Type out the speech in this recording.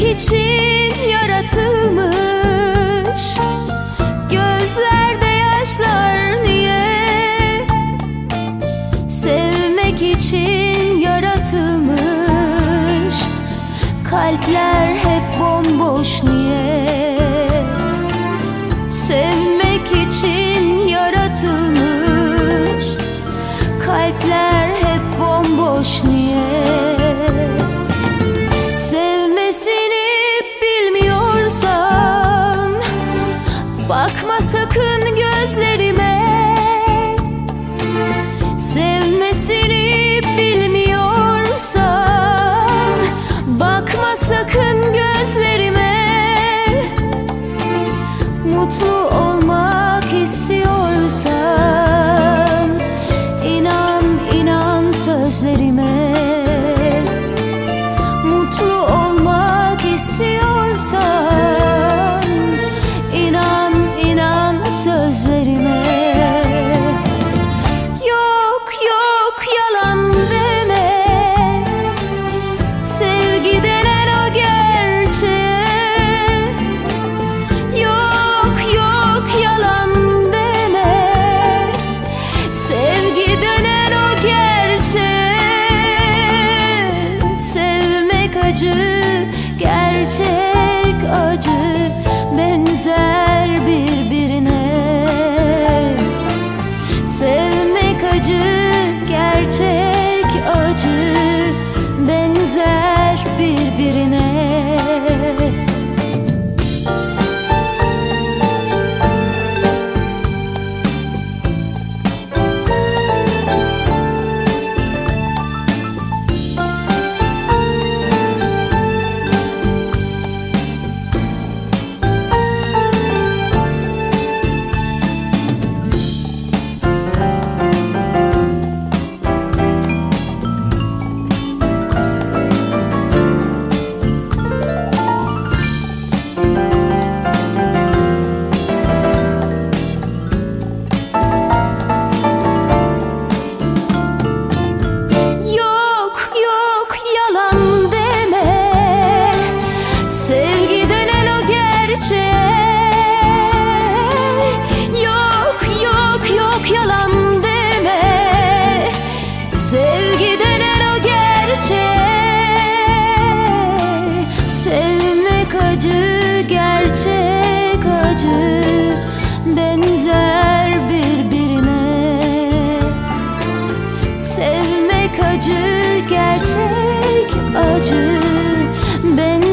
için yaratılmış. Gözlerde yaşlar niye? Sevmek için yaratılmış. Kalpler hep bomboş niye Sevmesini bilmiyorsan Bakma sakın gözlerime. Mutlu olmak istiyorsan inan inan sözlerime gerçeğe Sevmek acı gerçek acı. Benzer birbirine. Sevmek acı, gerçek acı acı. Ben